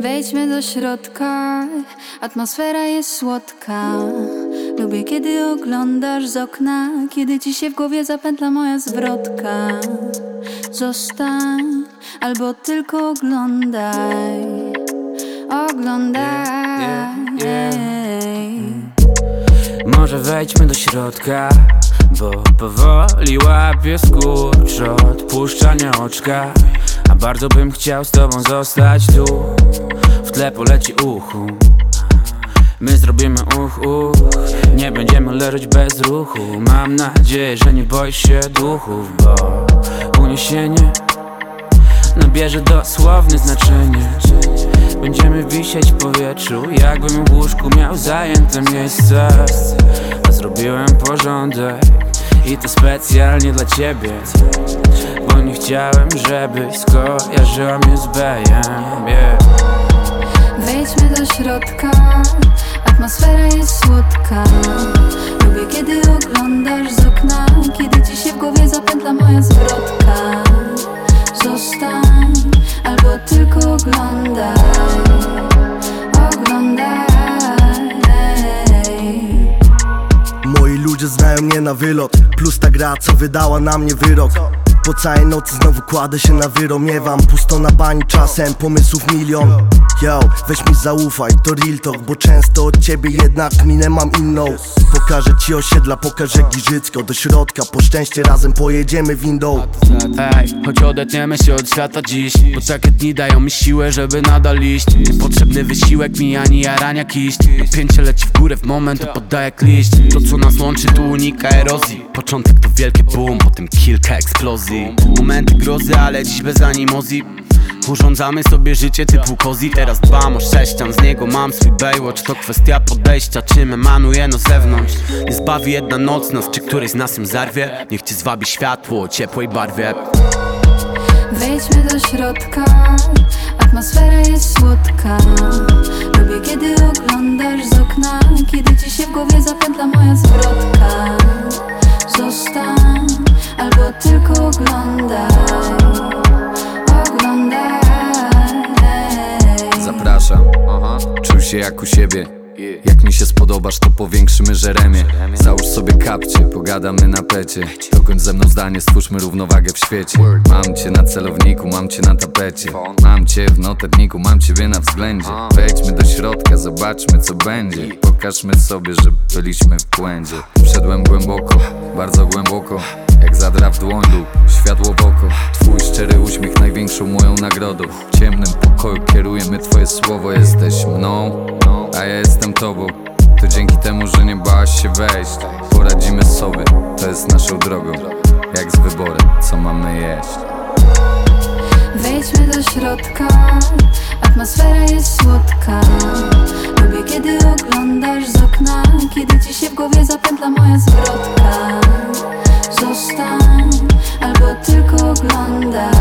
Wejdźmy do środka, atmosfera jest słodka. Lubię, kiedy oglądasz z okna, kiedy ci się w głowie zapętla moja zwrotka. Zostań, albo tylko oglądaj. Oglądaj. Yeah, yeah, Może wejdźmy do środka Bo powoli łapię skurcz od puszczania oczka A bardzo bym chciał z tobą zostać tu. W tle poleci uchu. My zrobimy uch, uch. Nie będziemy leżeć bez ruchu. Mam nadzieję, że nie boisz się duchów Bo uniesienie nabierze dosłowne znaczenie. Będziemy wisieć w powietrzu Jakbym w łóżku miał zajęte miejsce. A zrobiłem porządek I to specjalnie dla ciebie nie chciałem, żebyś skojarzyła mnie z Bejem yeah. Wejdźmy do środka, atmosfera jest słodka. Lubię, kiedy oglądasz z okna, kiedy ci się w głowie zapętla moja zwrotka. Zostań, albo tylko oglądaj. Oglądaj. Moi ludzie znają mnie na wylot Plus ta gra, co wydała na mnie wyrok Po całej nocy znowu kładę się na wyro Miewam pusto na bani czasem, pomysłów milion. Yo, weź mi zaufaj, to real talk Bo często od ciebie jednak minę mam inną. Pokażę ci osiedla, pokażę Giżycko. Do środka, po szczęście razem pojedziemy windą. Ej, choć odetniemy się od świata dziś Bo takie dni dają mi siłę, żeby nadal iść. Niepotrzebny wysiłek mi ani jarania kiść. Napięcie leci w górę w moment, to poddaje kliść. To co nas łączy tu unika erozji. Początek to wielkie boom, potem kilka eksplozji Momenty grozy, ale dziś bez animozji Urządzamy sobie życie typu kozi Teraz dbam o sześcian, z niego mam swój Baywatch. To kwestia podejścia, czym emanuje na zewnątrz. Nie zbawi jedna noc nas, czy któryś z nas ją zarwie. Niech cię zwabi światło o ciepłej barwie. Wejdźmy do środka, atmosfera jest słodka. Lubię, kiedy oglądasz z okna, kiedy ci się w głowie zapętla moja zwrotka. Się jak u siebie. Jak mi się spodobasz, to powiększymy żeremię. Załóż sobie kapcie, pogadamy na pecie. Dokończ ze mną zdanie, stwórzmy równowagę w świecie. Mam cię na celowniku, mam cię na tapecie. Mam cię w notatniku, mam ciebie na względzie. Wejdźmy do środka, zobaczmy co będzie. Pokażmy sobie, że byliśmy w błędzie. Wszedłem głęboko, bardzo głęboko. Jak zadra w dłoń lub światło w oko szczery uśmiech największą moją nagrodą W ciemnym pokoju kierujemy twoje słowo Jesteś mną, a ja jestem tobą To dzięki temu, że nie bałaś się wejść Poradzimy sobie, to jest naszą drogą Jak z wyborem, co mamy jeść Wejdźmy do środka, atmosfera. sokağında